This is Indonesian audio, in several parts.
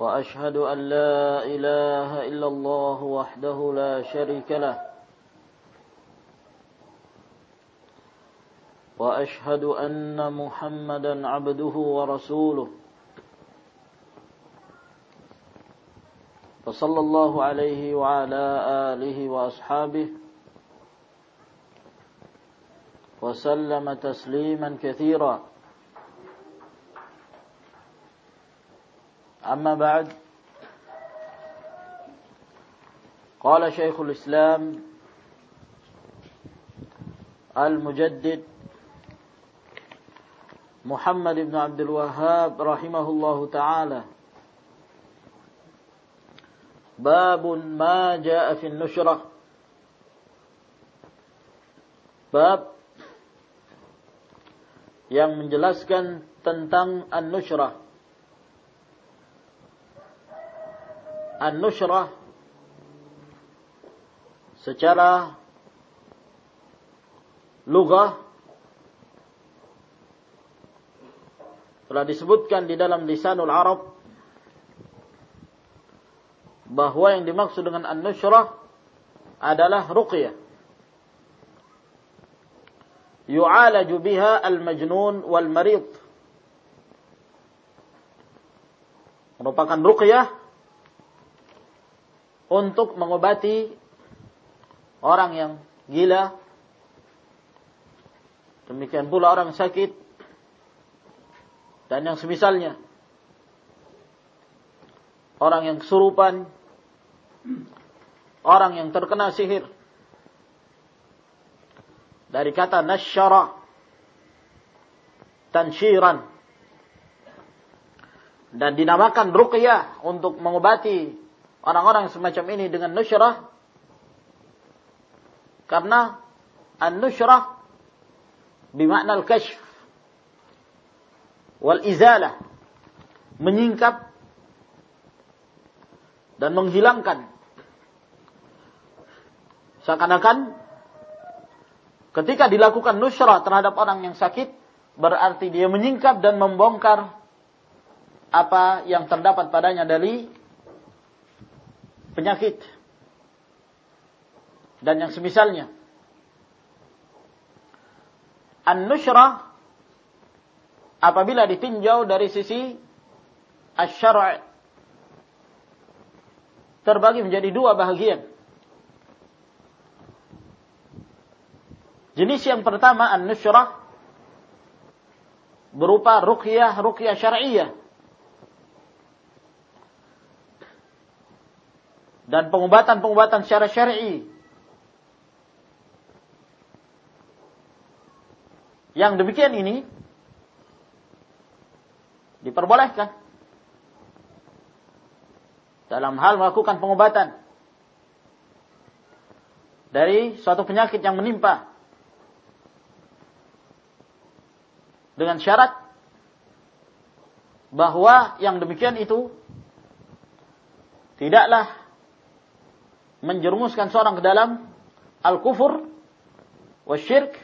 وأشهد أن لا إله إلا الله وحده لا شريك له. وأشهد أن محمدا عبده ورسوله. فصلى الله عليه وعلى آله وأصحابه. وسلم تسليما كثيرا. أما بعد قال شيخ الإسلام المجدد محمد بن عبد الوهاب رحمه الله تعالى باب ما جاء في النشرة. باب yang menjelaskan tentang an-nushrah an-nushrah secara lugah telah disebutkan di dalam lisanul Arab bahwa yang dimaksud dengan an-nushrah adalah ruqyah. Yu'alaju biha al-majnun wal marid merupakan ruqyah untuk mengobati orang yang gila. Demikian pula orang sakit dan yang semisalnya. Orang yang kesurupan, orang yang terkena sihir. Dari kata nasyara, tansyiran. Dan dinamakan ruqyah untuk mengobati orang-orang semacam ini dengan nusyrah. Karena an-nusyrah bermakna al-kashf wal izalah menyingkap dan menghilangkan. Seakan-akan ketika dilakukan nusyrah terhadap orang yang sakit berarti dia menyingkap dan membongkar apa yang terdapat padanya dari penyakit dan yang semisalnya. An-nushrah apabila ditinjau dari sisi asy-syara' terbagi menjadi dua bahagian. Jenis yang pertama an-nushrah berupa ruqyah ruqyah syar'iyyah dan pengobatan-pengobatan secara syar'i. Yang demikian ini diperbolehkan dalam hal melakukan pengobatan dari suatu penyakit yang menimpa dengan syarat bahwa yang demikian itu tidaklah menjerumuskan seorang ke dalam al-kufur wasyirk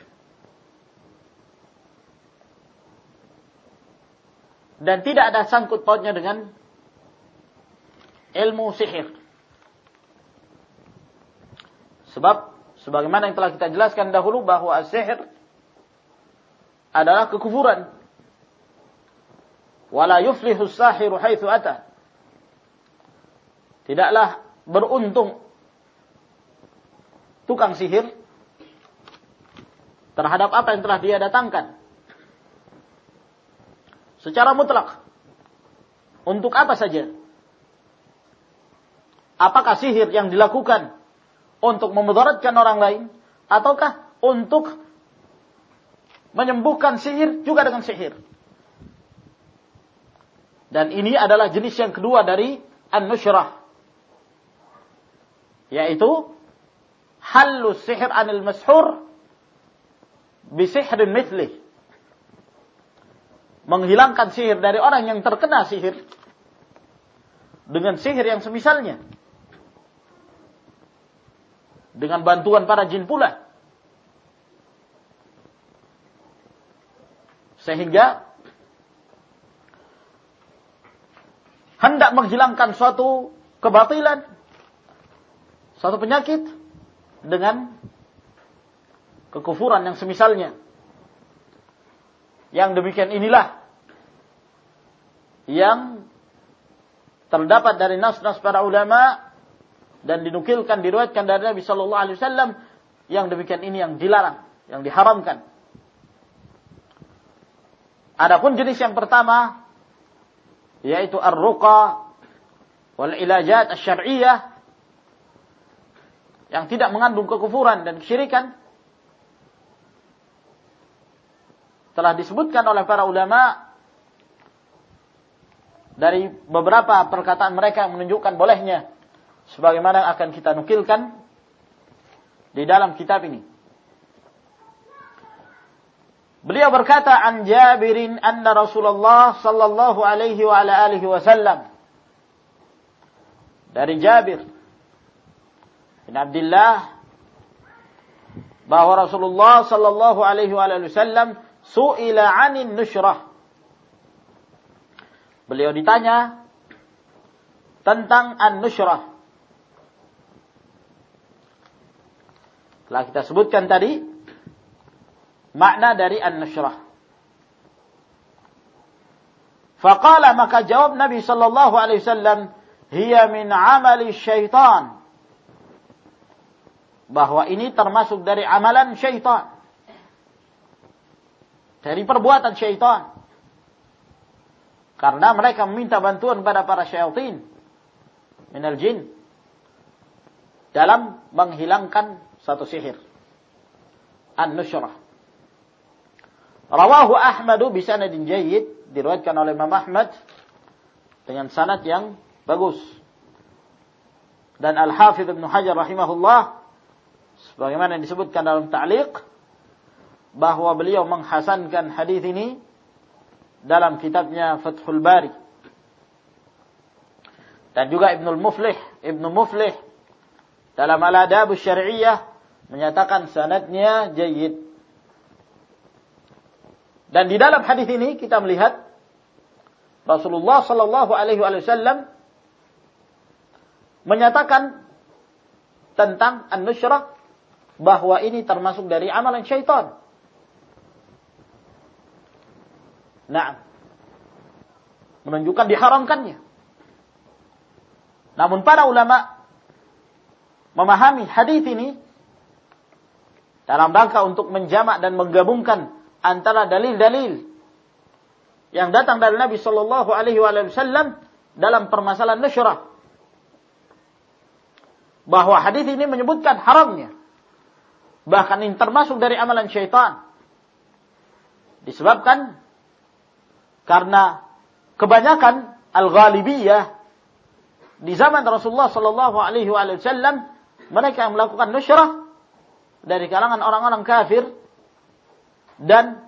dan tidak ada sangkut pautnya dengan ilmu sihir. Sebab sebagaimana yang telah kita jelaskan dahulu bahwa sihir adalah kekufuran. Wala yuflihu sahiru haitsu ata. Tidaklah beruntung tukang sihir terhadap apa yang telah dia datangkan. Secara mutlak. Untuk apa saja? Apakah sihir yang dilakukan untuk memudaratkan orang lain ataukah untuk menyembuhkan sihir juga dengan sihir? Dan ini adalah jenis yang kedua dari an-nusyrah Yaitu halus sihir anil mashur bisihrin mithlih. Menghilangkan sihir dari orang yang terkena sihir dengan sihir yang semisalnya. Dengan bantuan para jin pula. Sehingga hendak menghilangkan suatu kebatilan, suatu penyakit dengan kekufuran yang semisalnya. Yang demikian inilah yang terdapat dari nas-nas para ulama dan dinukilkan diriwayatkan dari Nabi sallallahu alaihi wasallam yang demikian ini yang dilarang, yang diharamkan. Adapun jenis yang pertama yaitu ar-ruqa wal ilajat asy-syar'iyyah yang tidak mengandung kekufuran dan kesyirikan telah disebutkan oleh para ulama dari beberapa perkataan mereka yang menunjukkan bolehnya sebagaimana akan kita nukilkan di dalam kitab ini. Beliau berkata an Jabirin anna Rasulullah sallallahu alaihi wa ala alihi wasallam dari Jabir bin Abdullah bahwa Rasulullah sallallahu alaihi wasallam suila 'anin nushrah Beliau ditanya tentang an-nushrah. Telah kita sebutkan tadi makna dari an-nushrah. Faqala maka jawab Nabi sallallahu alaihi wasallam, "Hiya min amali syaitan." Bahwa ini termasuk dari amalan syaitan. Dari perbuatan syaitan. Karena mereka meminta bantuan pada para syaitan minal jin dalam menghilangkan satu sihir. An-nusyrah. Rawahu Ahmadu bisanadin jayyid diriwayatkan oleh Imam Ahmad dengan sanad yang bagus. Dan Al-Hafidh Ibn Hajar rahimahullah sebagaimana yang disebutkan dalam ta'liq bahwa beliau menghasankan hadis ini dalam kitabnya Fathul Bari. Dan juga Ibnul Muflih, Ibnu Muflih dalam Al-Adab Syari'iyah menyatakan sanadnya jayyid. Dan di dalam hadis ini kita melihat Rasulullah sallallahu alaihi wasallam menyatakan tentang an-nusyrah bahwa ini termasuk dari amalan syaitan. Nah, menunjukkan diharamkannya. Namun para ulama memahami hadis ini dalam rangka untuk menjamak dan menggabungkan antara dalil-dalil yang datang dari Nabi Shallallahu Alaihi Wasallam dalam permasalahan nusyrah. Bahwa hadis ini menyebutkan haramnya. Bahkan ini termasuk dari amalan syaitan. Disebabkan karena kebanyakan al-ghalibiyah di zaman Rasulullah sallallahu alaihi wasallam mereka yang melakukan nusyrah dari kalangan orang-orang kafir dan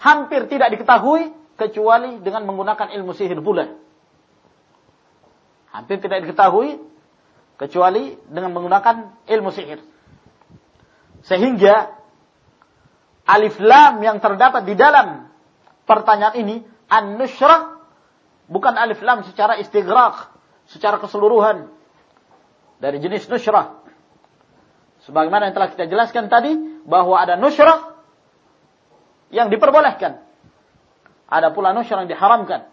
hampir tidak diketahui kecuali dengan menggunakan ilmu sihir pula. Hampir tidak diketahui kecuali dengan menggunakan ilmu sihir. Sehingga alif lam yang terdapat di dalam pertanyaan ini an-nusrah bukan alif lam secara istighraq, secara keseluruhan dari jenis nusrah. Sebagaimana yang telah kita jelaskan tadi bahwa ada nusrah yang diperbolehkan. Ada pula nusrah yang diharamkan.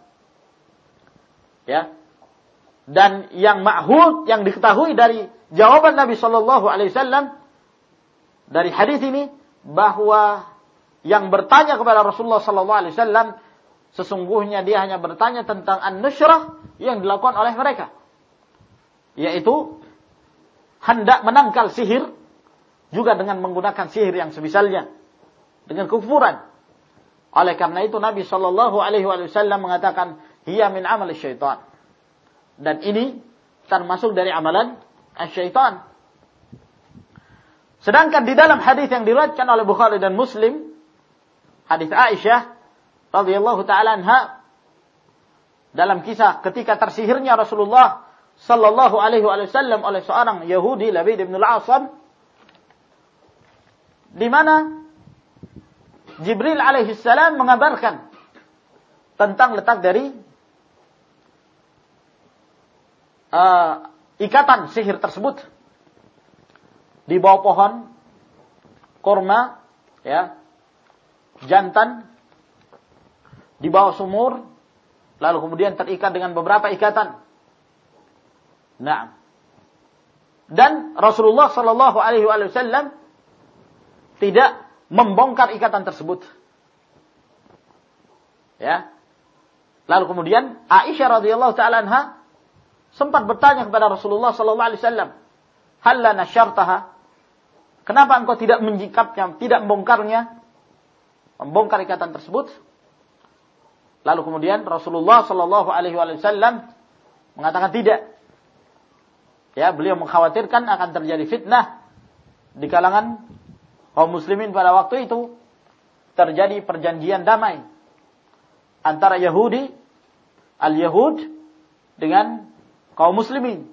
Ya. Dan yang ma'hud yang diketahui dari jawaban Nabi Shallallahu alaihi wasallam dari hadis ini bahwa yang bertanya kepada Rasulullah sallallahu alaihi wasallam sesungguhnya dia hanya bertanya tentang an-nusyrah yang dilakukan oleh mereka yaitu hendak menangkal sihir juga dengan menggunakan sihir yang semisalnya dengan kekufuran oleh karena itu Nabi Shallallahu alaihi wasallam mengatakan hiya min amal syaitan dan ini termasuk dari amalan syaitan. Sedangkan di dalam hadis yang diriwayatkan oleh Bukhari dan Muslim, hadis Aisyah radhiyallahu taala anha dalam kisah ketika tersihirnya Rasulullah sallallahu alaihi wasallam oleh seorang Yahudi Labid bin Al-Asam di mana Jibril alaihi salam mengabarkan tentang letak dari uh, ikatan sihir tersebut di bawah pohon kurma ya jantan. Di bawah sumur lalu kemudian terikat dengan beberapa ikatan. Nah. Dan Rasulullah Shallallahu alaihi wasallam tidak membongkar ikatan tersebut. Ya. Lalu kemudian Aisyah radhiyallahu taala anha sempat bertanya kepada Rasulullah sallallahu alaihi wasallam, "Hal lana syartaha?" Kenapa engkau tidak menjikapnya, tidak membongkarnya? Membongkar ikatan tersebut. Lalu kemudian Rasulullah sallallahu alaihi wasallam mengatakan tidak. Ya, beliau mengkhawatirkan akan terjadi fitnah di kalangan kaum muslimin pada waktu itu terjadi perjanjian damai antara Yahudi al-Yahud dengan kaum muslimin.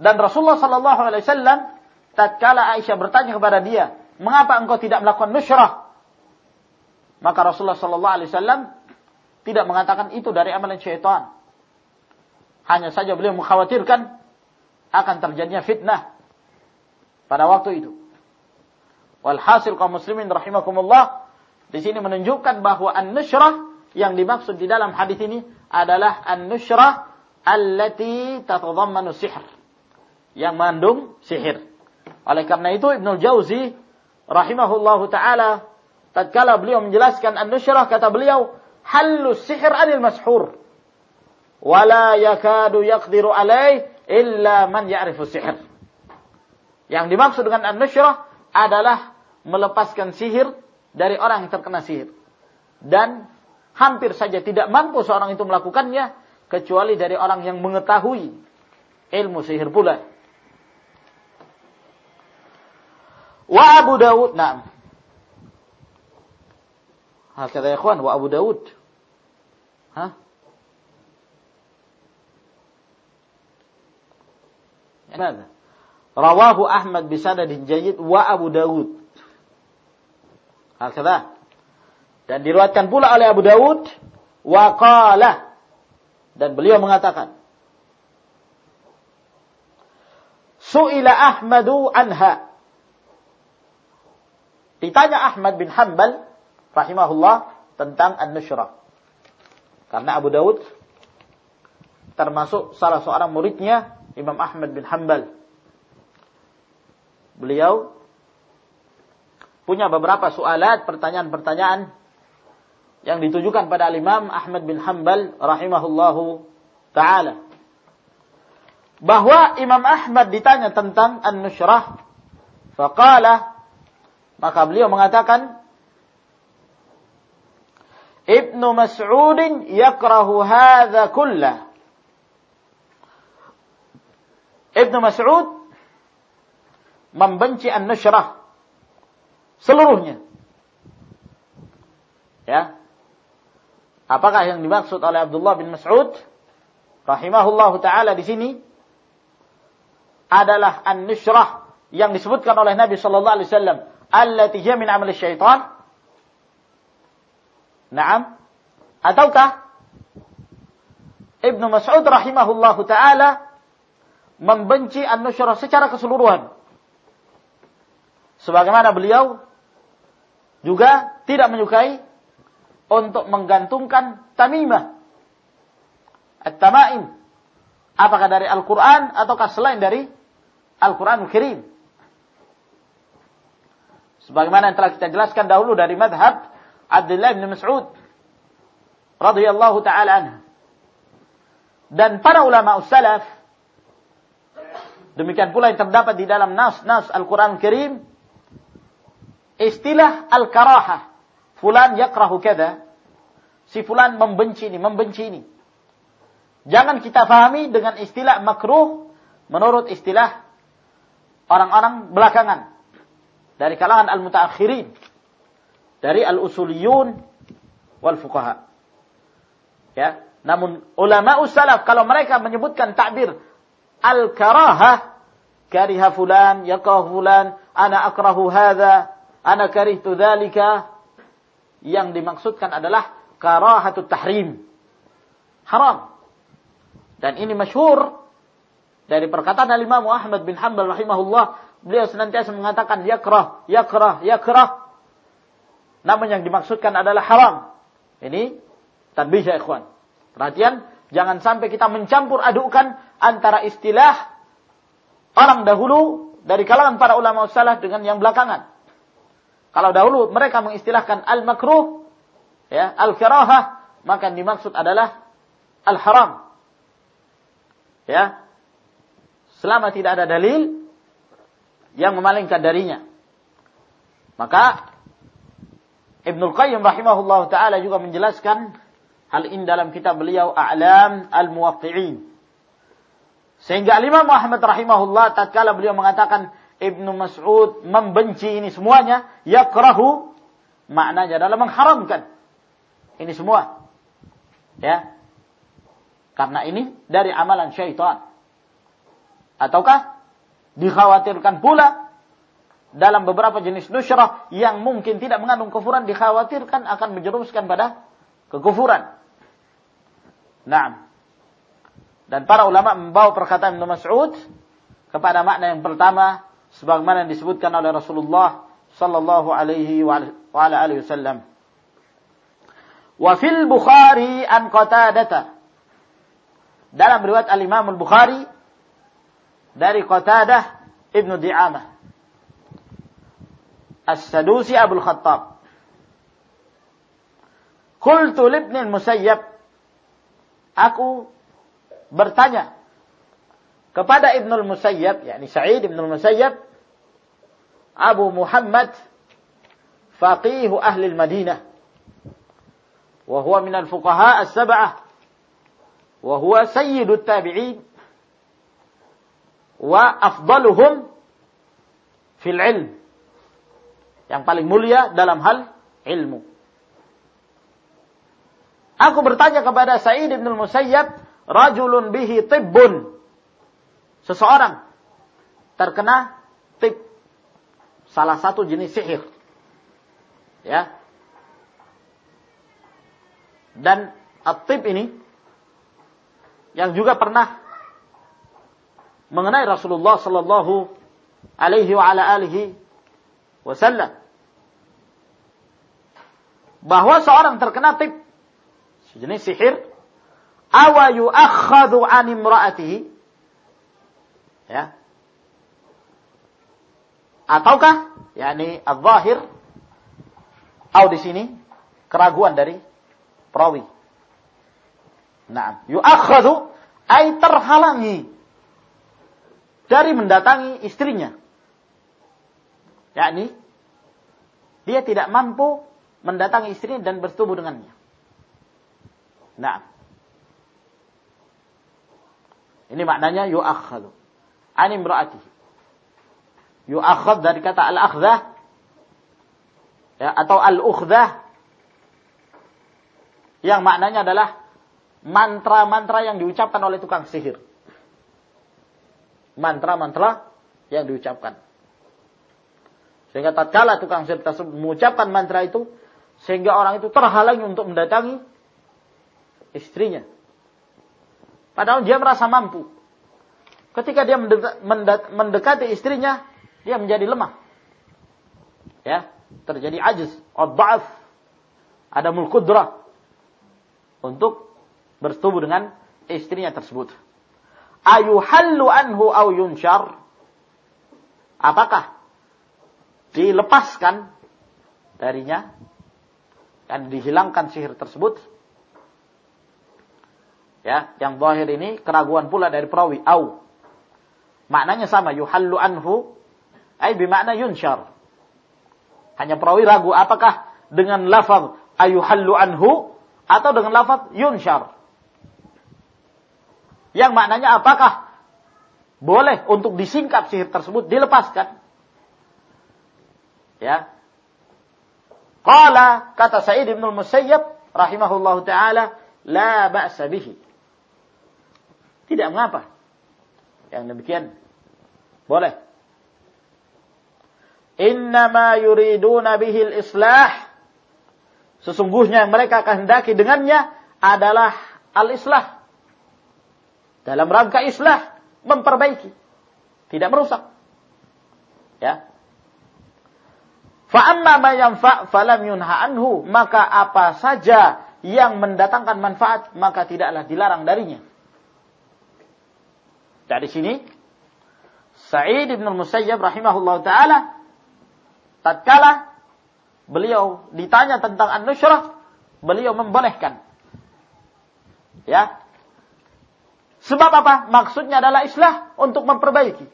Dan Rasulullah sallallahu alaihi wasallam tatkala Aisyah bertanya kepada dia, "Mengapa engkau tidak melakukan nusyrah?" Maka Rasulullah sallallahu alaihi wasallam tidak mengatakan itu dari amalan syaitan. Hanya saja beliau mengkhawatirkan akan terjadinya fitnah pada waktu itu. Walhasil kaum muslimin rahimakumullah di sini menunjukkan bahwa an-nusyrah yang dimaksud di dalam hadis ini adalah an-nusyrah allati tatadhammanu sihr yang mengandung sihir. Oleh karena itu Ibnu Jauzi rahimahullahu taala tatkala beliau menjelaskan an-nusyrah kata beliau halus sihir anil mashur wala yakadu yaqdiru alaih illa man ya'rifu sihir. Yang dimaksud dengan an-nusyrah adalah melepaskan sihir dari orang yang terkena sihir. Dan hampir saja tidak mampu seorang itu melakukannya kecuali dari orang yang mengetahui ilmu sihir pula. Wa Abu Dawud. Nah. Hal kata ikhwan. Wa Abu Dawud. Hah? Mana? Rawahu Ahmad bisanadin jayyid wa Abu Dawud. Hal kata. Dan diriwayatkan pula oleh Abu Dawud. Wa qala. Dan beliau mengatakan. Su'ila Ahmadu anha. Ditanya Ahmad bin Hanbal rahimahullah tentang an-nusyrah. Karena Abu Dawud termasuk salah seorang muridnya Imam Ahmad bin Hanbal. Beliau punya beberapa soalat, pertanyaan-pertanyaan yang ditujukan pada Imam Ahmad bin Hanbal rahimahullahu taala. Bahwa Imam Ahmad ditanya tentang an-nusyrah, faqala maka beliau mengatakan Ibnu Mas'ud yakrahu hadza kullah. Ibnu Mas'ud membenci an-nusyrah seluruhnya. Ya, Apakah yang dimaksud oleh Abdullah bin Mas'ud rahimahullahu taala di sini adalah an-nushrah yang disebutkan oleh Nabi sallallahu alaihi wasallam allati hiya min amali syaitan? Naam? Ataukah Ibnu Mas'ud rahimahullahu taala membenci an-nushrah secara keseluruhan? Sebagaimana beliau juga tidak menyukai untuk menggantungkan tamimah. At-tamaim. Apakah dari Al-Quran ataukah selain dari Al-Quranul Kirim. Sebagaimana yang telah kita jelaskan dahulu dari madhab Abdullah bin Mas'ud radhiyallahu taala anhu. Dan para ulama salaf demikian pula yang terdapat di dalam nas-nas Al-Qur'an Karim istilah al-karahah Fulan yakrahu kada. Si fulan membenci ini, membenci ini. Jangan kita fahami dengan istilah makruh menurut istilah orang-orang belakangan dari kalangan al-mutaakhirin dari al-usuliyun wal fuqaha. Ya, namun ulama salaf kalau mereka menyebutkan takbir al-karahah kariha fulan, yakrah fulan, ana akrahu hadza, ana karihtu dzalika yang dimaksudkan adalah karahatut tahrim. Haram. Dan ini masyhur dari perkataan Imam Ahmad bin Hanbal rahimahullah, beliau senantiasa mengatakan yakrah, yakrah, yakrah. Namun yang dimaksudkan adalah haram. Ini tanbih ya ikhwan. Perhatian, jangan sampai kita mencampur adukan antara istilah orang dahulu dari kalangan para ulama salaf dengan yang belakangan. Kalau dahulu mereka mengistilahkan al-makruh, ya, al-karahah, maka yang dimaksud adalah al-haram. Ya. Selama tidak ada dalil yang memalingkan darinya. Maka Ibnu Qayyim rahimahullah taala juga menjelaskan hal ini dalam kitab beliau A'lam al-Muwaqqi'in. Sehingga Imam Muhammad rahimahullah tatkala beliau mengatakan Ibnu Mas'ud membenci ini semuanya, yakrahu maknanya adalah mengharamkan ini semua. Ya. Karena ini dari amalan syaitan. Ataukah dikhawatirkan pula dalam beberapa jenis nusyrah yang mungkin tidak mengandung kufuran dikhawatirkan akan menjerumuskan pada kekufuran. Nah, dan para ulama membawa perkataan Ibnu Mas'ud kepada makna yang pertama sebagaimana yang disebutkan oleh Rasulullah sallallahu alaihi wa alihi wasallam. Wa fil Bukhari an Qatadah dalam riwayat Al-Imam Al-Bukhari dari Qatadah Ibnu Di'amah As-Sadusi Abu Khattab Qultu libni al-Musayyab Aku bertanya kepada Ibnu al-Musayyab yakni Sa'id Ibnu al-Musayyab Abu Muhammad faqih ahli al-Madinah wa huwa min al-fuqaha as-sab'ah وهو سيد wa afdaluhum fil ilm. Yang paling mulia dalam hal ilmu. Aku bertanya kepada Sa'id bin Musayyab, rajulun bihi tibbun. Seseorang terkena tib salah satu jenis sihir. Ya. Dan atib ini yang juga pernah mengenai Rasulullah sallallahu alaihi wa ala alihi wasallam. Bahwa seorang terkena tip sejenis sihir awa yu'akhadhu an imra'atihi? Ya. Ataukah yakni al-zahir atau di sini keraguan dari perawi? Nah, yu'akhadhu ay terhalangi dari mendatangi istrinya. Yakni dia tidak mampu mendatangi istrinya dan bertubuh dengannya. Nah. Ini maknanya yu'akhadhu. Ani imra'ati. Yu'akhad dari kata al-akhdah ya, atau al-ukhdah yang maknanya adalah mantra-mantra yang diucapkan oleh tukang sihir. Mantra-mantra yang diucapkan. Sehingga tatkala tukang sihir tersebut mengucapkan mantra itu, sehingga orang itu terhalangi untuk mendatangi istrinya. Padahal dia merasa mampu. Ketika dia mendekati istrinya, dia menjadi lemah. Ya, terjadi ajiz, ad-da'af, ada mulkudrah untuk bersetubuh dengan istrinya tersebut. Ayuhallu anhu au yunshar? Apakah dilepaskan darinya dan dihilangkan sihir tersebut? Ya, yang zahir ini keraguan pula dari perawi au. Maknanya sama yuhallu anhu ay bermakna yunshar. Hanya perawi ragu apakah dengan lafaz ayuhallu anhu atau dengan lafaz yunshar. Yang maknanya apakah boleh untuk disingkap sihir tersebut dilepaskan. Ya. Qala kata Sa'id bin Musayyab rahimahullahu taala la ba'sa bihi. Tidak mengapa. Yang demikian boleh. Innama yuriduna bihil islah. Sesungguhnya yang mereka kehendaki dengannya adalah al-islah. Dalam rangka islah, memperbaiki. Tidak merusak. Ya. Fa'amma ma yanfa' falam yunha anhu. Maka apa saja yang mendatangkan manfaat, maka tidaklah dilarang darinya. Dari sini, Sa'id ibn Musayyab rahimahullah ta'ala, tatkala beliau ditanya tentang an-nushrah, beliau membolehkan. Ya. Sebab apa? Maksudnya adalah islah untuk memperbaiki.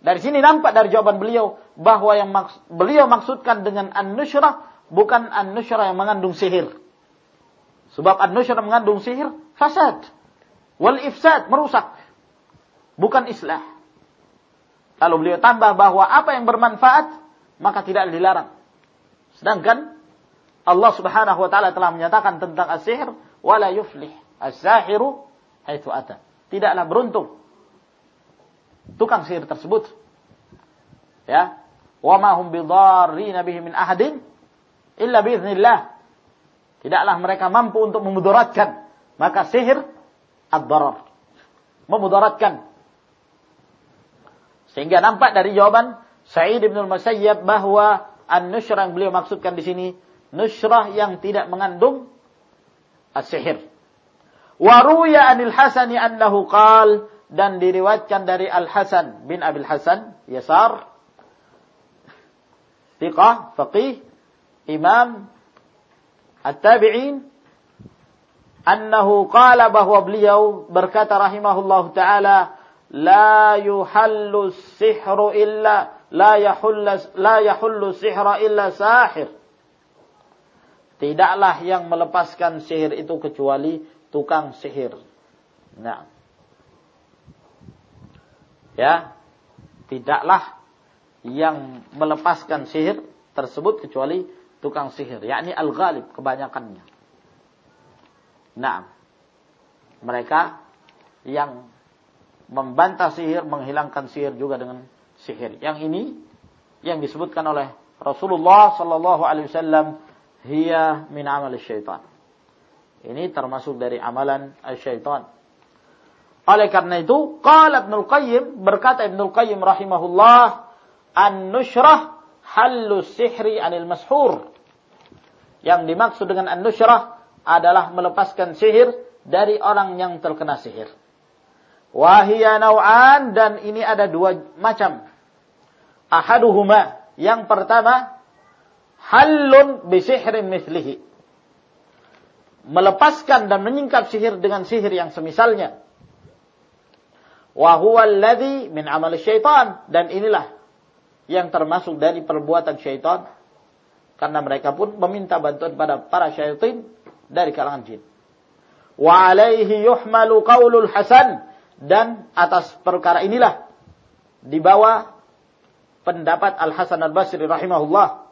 Dari sini nampak dari jawaban beliau bahwa yang maks beliau maksudkan dengan an-nushrah bukan an-nushrah yang mengandung sihir. Sebab an-nushrah mengandung sihir, fasad. Wal ifsad, merusak. Bukan islah. Lalu beliau tambah bahwa apa yang bermanfaat, maka tidak dilarang. Sedangkan Allah Subhanahu wa taala telah menyatakan tentang as-sihir wala yuflih as-sahiru haitsu ata. Tidaklah beruntung tukang sihir tersebut. Ya. Wa ma hum bidarrin bihi min ahadin illa biiznillah. Tidaklah mereka mampu untuk memudaratkan. Maka sihir ad-darar. Memudaratkan. Sehingga nampak dari jawaban Sa'id bin al-Musayyab bahwa an-nushrah beliau maksudkan di sini nushrah yang tidak mengandung as-sihir. Wa ruya anil Hasani annahu qal. Dan diriwayatkan dari Al-Hasan bin Abil Hasan Yasar. Thiqah faqih imam at-tabi'in. Annahu qala bahwa beliau berkata rahimahullahu taala la yuhallu sihru illa la yahullu la yahullu sihra illa sahir. Tidaklah yang melepaskan sihir itu kecuali tukang sihir. Nah. Ya. Tidaklah yang melepaskan sihir tersebut kecuali tukang sihir, yakni al-ghalib kebanyakannya. Nah. Mereka yang membantah sihir, menghilangkan sihir juga dengan sihir. Yang ini yang disebutkan oleh Rasulullah sallallahu alaihi wasallam hiya min amal syaitan. Ini termasuk dari amalan syaitan. Oleh karena itu, qala Ibnu Qayyim berkata Ibnu Qayyim rahimahullah, an-nushrah hallu sihri anil mashur. Yang dimaksud dengan an-nushrah adalah melepaskan sihir dari orang yang terkena sihir. Wahia nau'an dan ini ada dua macam. Ahaduhuma. Yang pertama, halun bisihrin mislihi. Melepaskan dan menyingkap sihir dengan sihir yang semisalnya. Wahuwa alladhi min amal syaitan. Dan inilah yang termasuk dari perbuatan syaitan. Karena mereka pun meminta bantuan pada para syaitan dari kalangan jin. Wa alaihi yuhmalu qawlul hasan. Dan atas perkara inilah dibawa pendapat Al Hasan Al Basri rahimahullah.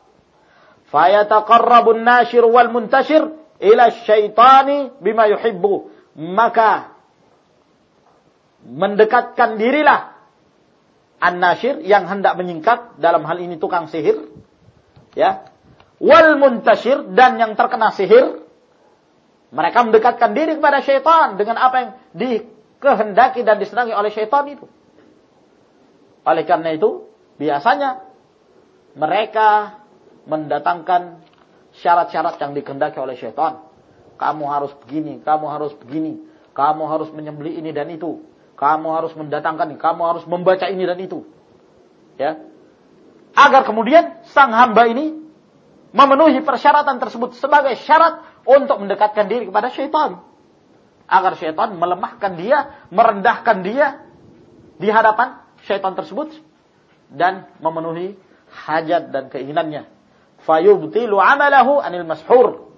Fayataqarrabu an-nashir wal muntashir ila syaitani bima yuhibbu. Maka mendekatkan dirilah an-nashir yang hendak menyingkat dalam hal ini tukang sihir ya wal muntashir dan yang terkena sihir mereka mendekatkan diri kepada syaitan dengan apa yang dikehendaki dan disenangi oleh syaitan itu oleh karena itu Biasanya mereka mendatangkan syarat-syarat yang dikehendaki oleh syaitan. Kamu harus begini, kamu harus begini, kamu harus menyembeli ini dan itu, kamu harus mendatangkan, kamu harus membaca ini dan itu. Ya. Agar kemudian sang hamba ini memenuhi persyaratan tersebut sebagai syarat untuk mendekatkan diri kepada syaitan. Agar syaitan melemahkan dia, merendahkan dia di hadapan syaitan tersebut dan memenuhi hajat dan keinginannya. Fayubtilu amalahu anil mashur.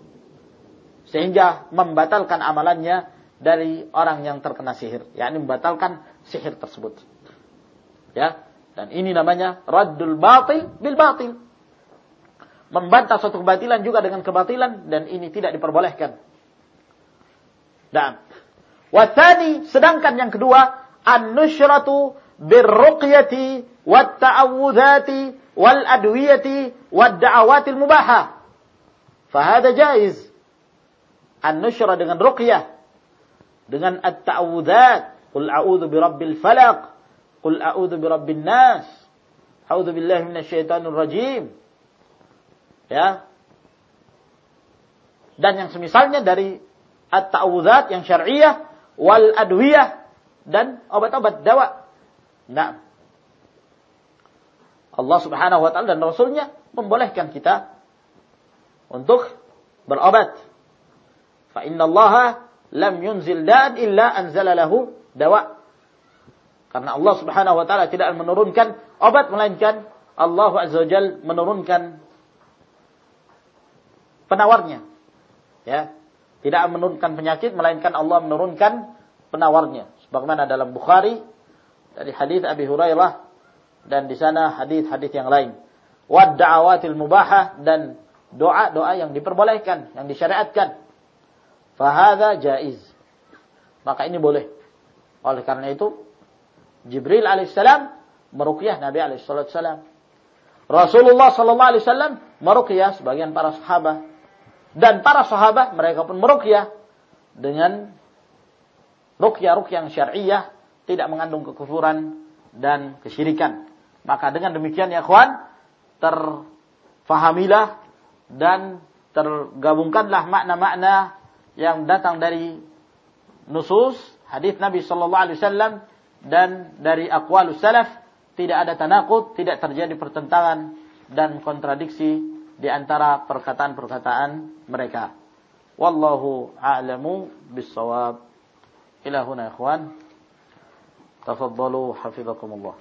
Sehingga membatalkan amalannya dari orang yang terkena sihir, yakni membatalkan sihir tersebut. Ya, dan ini namanya raddul batil bil batil. Membantah suatu kebatilan juga dengan kebatilan dan ini tidak diperbolehkan. Dan Wathani, sedangkan yang kedua, an-nusyratu birruqyati wat ta'awudzati wal adwiyati wad da'awatil mubahah. Fahada jaiz. An-nusyrah dengan ruqyah. Dengan at-ta'awudzat. Qul a'udzu birabbil falaq. Qul a'udzu birabbin nas. A'udzu billahi minasyaitonir rajim. Ya. Dan yang semisalnya dari at-ta'awudzat yang syar'iyyah wal adwiyah dan obat-obat dawa. Nah. Allah Subhanahu wa taala dan Rasulnya membolehkan kita untuk berobat. Fa inna Allah lam yunzil da'an illa anzala lahu dawa. Karena Allah Subhanahu wa taala tidak menurunkan obat melainkan Allah Azza wa menurunkan penawarnya. Ya. Tidak menurunkan penyakit melainkan Allah menurunkan penawarnya. Sebagaimana dalam Bukhari dari hadis Abi Hurairah dan di sana hadis-hadis yang lain. Wad da'awatil mubahah dan doa-doa yang diperbolehkan, yang disyariatkan. Fahada jaiz. Maka ini boleh. Oleh karena itu Jibril alaihissalam meruqyah Nabi alaihissalam. Rasulullah sallallahu alaihi wasallam meruqyah sebagian para sahabat dan para sahabat mereka pun meruqyah dengan ruqyah-ruqyah yang syariah tidak mengandung kekufuran dan kesyirikan. Maka dengan demikian ya kawan, terfahamilah dan tergabungkanlah makna-makna yang datang dari nusus hadis Nabi sallallahu alaihi wasallam dan dari aqwalus salaf tidak ada tanakut, tidak terjadi pertentangan dan kontradiksi di antara perkataan-perkataan mereka. Wallahu a'lamu bis-shawab. Ila huna ikhwan. Tafaddalu hafizakumullah.